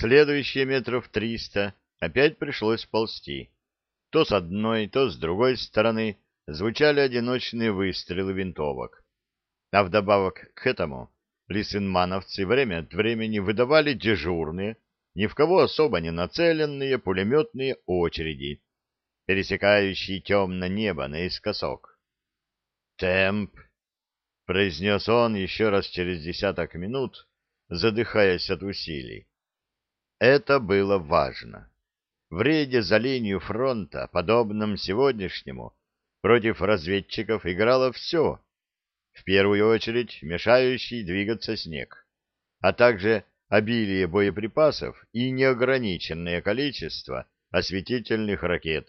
Следующие метров триста опять пришлось ползти. То с одной, то с другой стороны звучали одиночные выстрелы винтовок. А вдобавок к этому лисенмановцы время от времени выдавали дежурные, ни в кого особо не нацеленные пулеметные очереди, пересекающие темное небо наискосок. «Темп!» — произнес он еще раз через десяток минут, задыхаясь от усилий. Это было важно. В рейде за линию фронта, подобном сегодняшнему, против разведчиков играло все. В первую очередь мешающий двигаться снег, а также обилие боеприпасов и неограниченное количество осветительных ракет,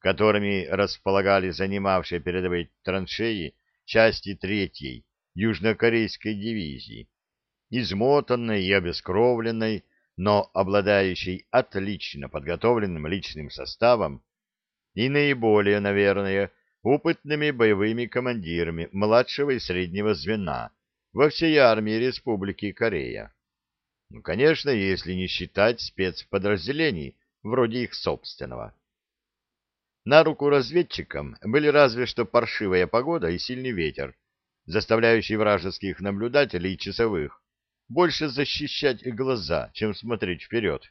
которыми располагали занимавшие передовые траншеи части третьей южнокорейской дивизии, измотанной и обескровленной но обладающий отлично подготовленным личным составом и наиболее, наверное, опытными боевыми командирами младшего и среднего звена во всей армии Республики Корея. Ну, конечно, если не считать спецподразделений, вроде их собственного. На руку разведчикам были разве что паршивая погода и сильный ветер, заставляющий вражеских наблюдателей и часовых больше защищать глаза, чем смотреть вперед,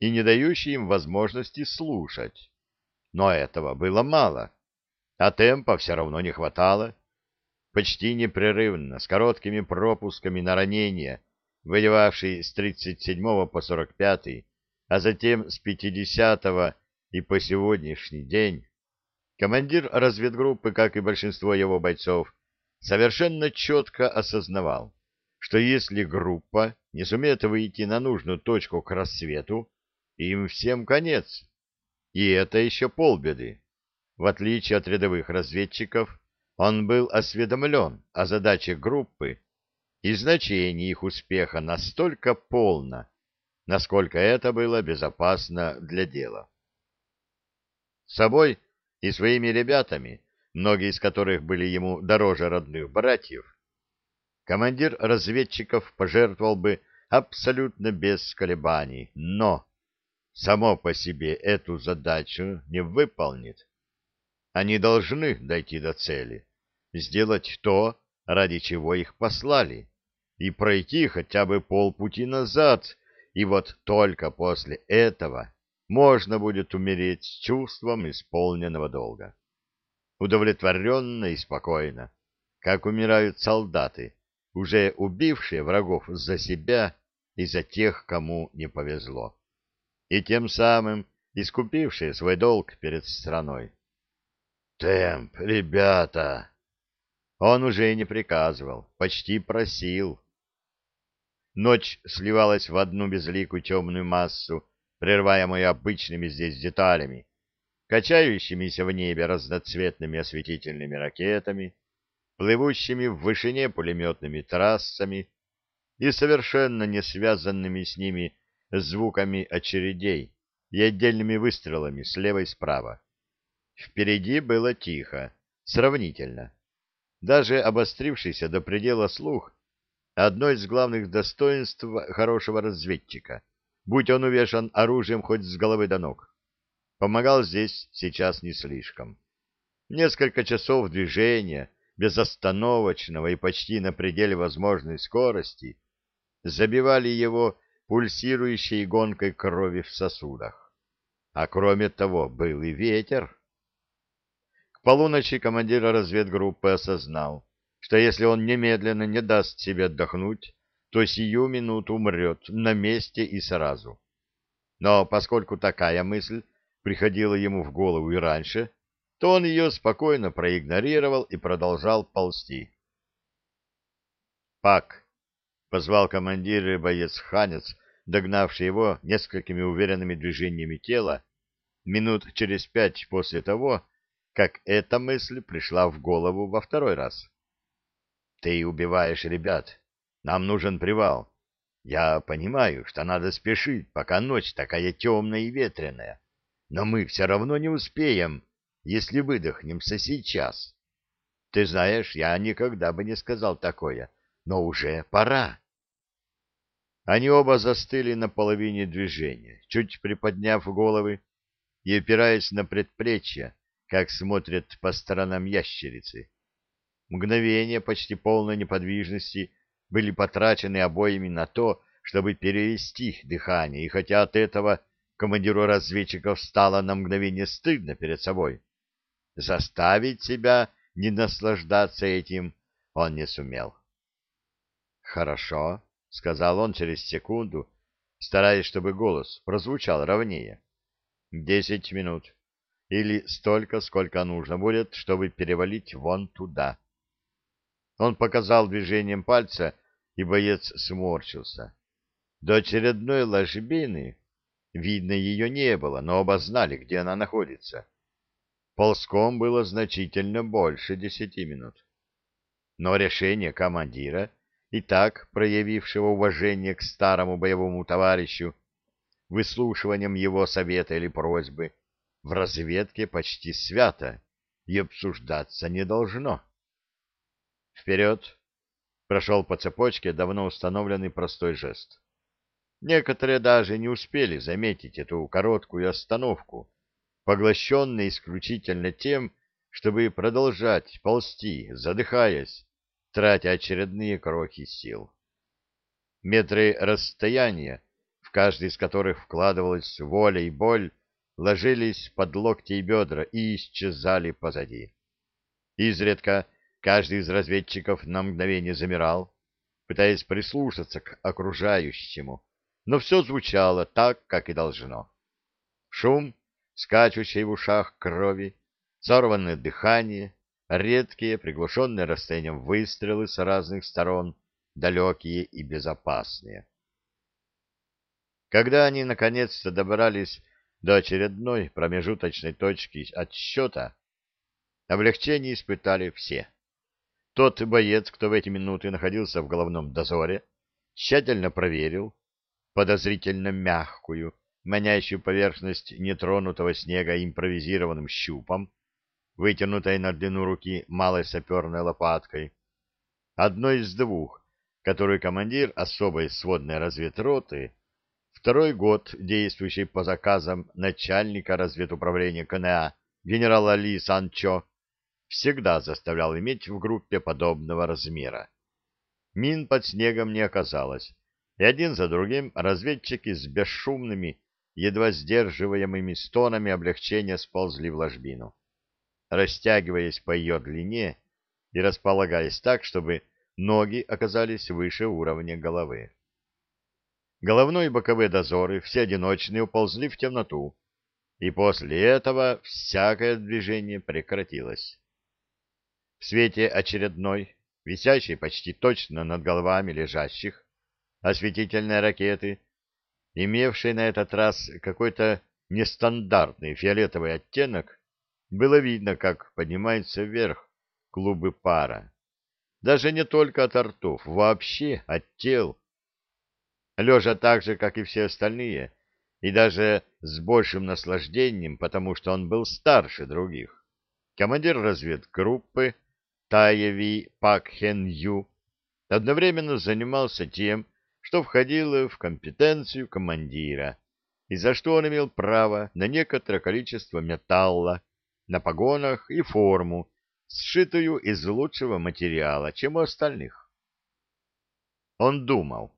и не дающий им возможности слушать. Но этого было мало, а темпа все равно не хватало. Почти непрерывно, с короткими пропусками на ранения, воевавший с 37 по 45, а затем с 50 и по сегодняшний день, командир разведгруппы, как и большинство его бойцов, совершенно четко осознавал, что если группа не сумеет выйти на нужную точку к рассвету, им всем конец. И это еще полбеды. В отличие от рядовых разведчиков, он был осведомлен о задаче группы и значении их успеха настолько полно, насколько это было безопасно для дела. С собой и своими ребятами, многие из которых были ему дороже родных братьев, командир разведчиков пожертвовал бы абсолютно без колебаний, но само по себе эту задачу не выполнит. Они должны дойти до цели, сделать то, ради чего их послали, и пройти хотя бы полпути назад, и вот только после этого можно будет умереть с чувством исполненного долга. Удовлетворенно и спокойно, как умирают солдаты, уже убившие врагов за себя и за тех, кому не повезло, и тем самым искупившие свой долг перед страной. «Темп, ребята!» Он уже и не приказывал, почти просил. Ночь сливалась в одну безликую темную массу, прерываемую обычными здесь деталями, качающимися в небе разноцветными осветительными ракетами, плывущими в вышине пулеметными трассами и совершенно не связанными с ними звуками очередей и отдельными выстрелами слева и справа. Впереди было тихо, сравнительно. Даже обострившийся до предела слух — одно из главных достоинств хорошего разведчика, будь он увешан оружием хоть с головы до ног. Помогал здесь сейчас не слишком. Несколько часов движения — безостановочного и почти на пределе возможной скорости, забивали его пульсирующей гонкой крови в сосудах. А кроме того, был и ветер. К полуночи командир разведгруппы осознал, что если он немедленно не даст себе отдохнуть, то сию минуту умрет на месте и сразу. Но поскольку такая мысль приходила ему в голову и раньше, то он ее спокойно проигнорировал и продолжал ползти. «Пак!» — позвал командир и боец-ханец, догнавший его несколькими уверенными движениями тела, минут через пять после того, как эта мысль пришла в голову во второй раз. «Ты убиваешь ребят. Нам нужен привал. Я понимаю, что надо спешить, пока ночь такая темная и ветреная, но мы все равно не успеем» если выдохнемся сейчас. Ты знаешь, я никогда бы не сказал такое, но уже пора. Они оба застыли на половине движения, чуть приподняв головы и опираясь на предплечья, как смотрят по сторонам ящерицы. Мгновения почти полной неподвижности были потрачены обоими на то, чтобы перевести дыхание, и хотя от этого командиру разведчиков стало на мгновение стыдно перед собой, заставить себя не наслаждаться этим он не сумел. «Хорошо», — сказал он через секунду, стараясь, чтобы голос прозвучал ровнее. «Десять минут. Или столько, сколько нужно будет, чтобы перевалить вон туда». Он показал движением пальца, и боец сморщился. До очередной ложбины, видно, ее не было, но оба знали, где она находится. Ползком было значительно больше десяти минут. Но решение командира, и так проявившего уважение к старому боевому товарищу, выслушиванием его совета или просьбы, в разведке почти свято и обсуждаться не должно. «Вперед!» — прошел по цепочке давно установленный простой жест. Некоторые даже не успели заметить эту короткую остановку, поглощенные исключительно тем, чтобы продолжать ползти, задыхаясь, тратя очередные крохи сил. Метры расстояния, в каждый из которых вкладывалась воля и боль, ложились под локти и бедра и исчезали позади. Изредка каждый из разведчиков на мгновение замирал, пытаясь прислушаться к окружающему, но все звучало так, как и должно. Шум, скачущий в ушах крови, сорванное дыхание, редкие, приглушенные расстоянием выстрелы с разных сторон, далекие и безопасные. Когда они наконец-то добрались до очередной промежуточной точки отсчета, облегчение испытали все. Тот боец, кто в эти минуты находился в головном дозоре, тщательно проверил подозрительно мягкую, манящую поверхность нетронутого снега импровизированным щупом, вытянутой на длину руки малой саперной лопаткой. Одной из двух, которую командир особой сводной разведроты, второй год действующий по заказам начальника разведуправления КНА генерала Ли Санчо, всегда заставлял иметь в группе подобного размера. Мин под снегом не оказалось, и один за другим разведчики с бесшумными, едва сдерживаемыми стонами облегчения сползли в ложбину растягиваясь по ее длине и располагаясь так, чтобы ноги оказались выше уровня головы. Головной и боковые дозоры, все одиночные, уползли в темноту, и после этого всякое движение прекратилось. В свете очередной, висящей почти точно над головами лежащих, осветительной ракеты, имевшей на этот раз какой-то нестандартный фиолетовый оттенок, было видно, как поднимаются вверх клубы пара. Даже не только от ртов, вообще от тел. Лежа так же, как и все остальные, и даже с большим наслаждением, потому что он был старше других. Командир разведгруппы Таеви Пак Хен Ю одновременно занимался тем, что входило в компетенцию командира, и за что он имел право на некоторое количество металла, на погонах и форму, сшитую из лучшего материала, чем у остальных. Он думал.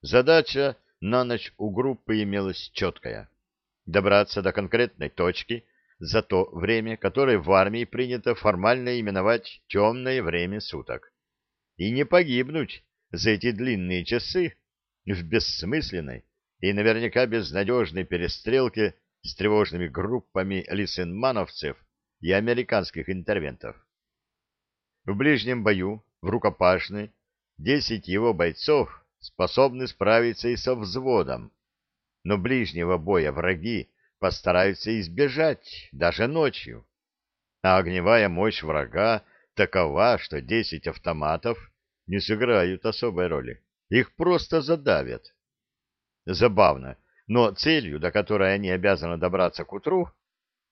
Задача на ночь у группы имелась четкая — добраться до конкретной точки за то время, которое в армии принято формально именовать темное время суток, и не погибнуть за эти длинные часы в бессмысленной и наверняка безнадежной перестрелке с тревожными группами лисенмановцев и американских интервентов. В ближнем бою, в рукопашной, десять его бойцов способны справиться и со взводом, но ближнего боя враги постараются избежать даже ночью. А огневая мощь врага такова, что десять автоматов не сыграют особой роли. Их просто задавят. Забавно, но целью, до которой они обязаны добраться к утру,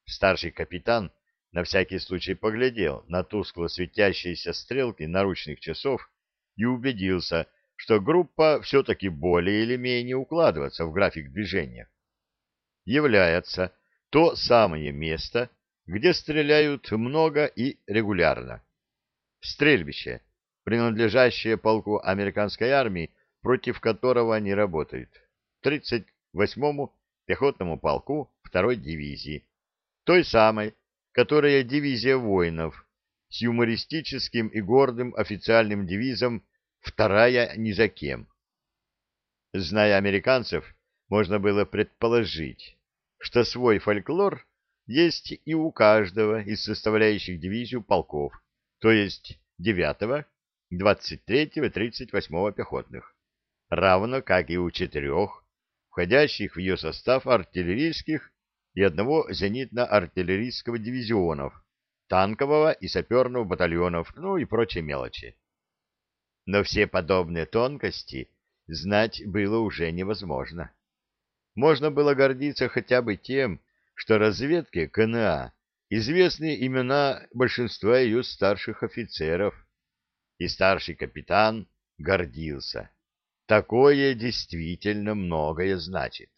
старший капитан на всякий случай поглядел на тускло светящиеся стрелки наручных часов и убедился, что группа все-таки более или менее укладывается в график движения. Является то самое место, где стреляют много и регулярно. Стрельбище, принадлежащее полку американской армии, против которого они работают. 38-му пехотному полку 2-й дивизии, той самой, которая дивизия воинов, с юмористическим и гордым официальным девизом «Вторая ни за кем». Зная американцев, можно было предположить, что свой фольклор есть и у каждого из составляющих дивизию полков, то есть 9-го, 23-го, 38-го пехотных, равно как и у четырех, входящих в ее состав артиллерийских и одного зенитно-артиллерийского дивизионов, танкового и саперного батальонов, ну и прочие мелочи. Но все подобные тонкости знать было уже невозможно. Можно было гордиться хотя бы тем, что разведке КНА известны имена большинства ее старших офицеров, и старший капитан гордился. Такое действительно многое значит.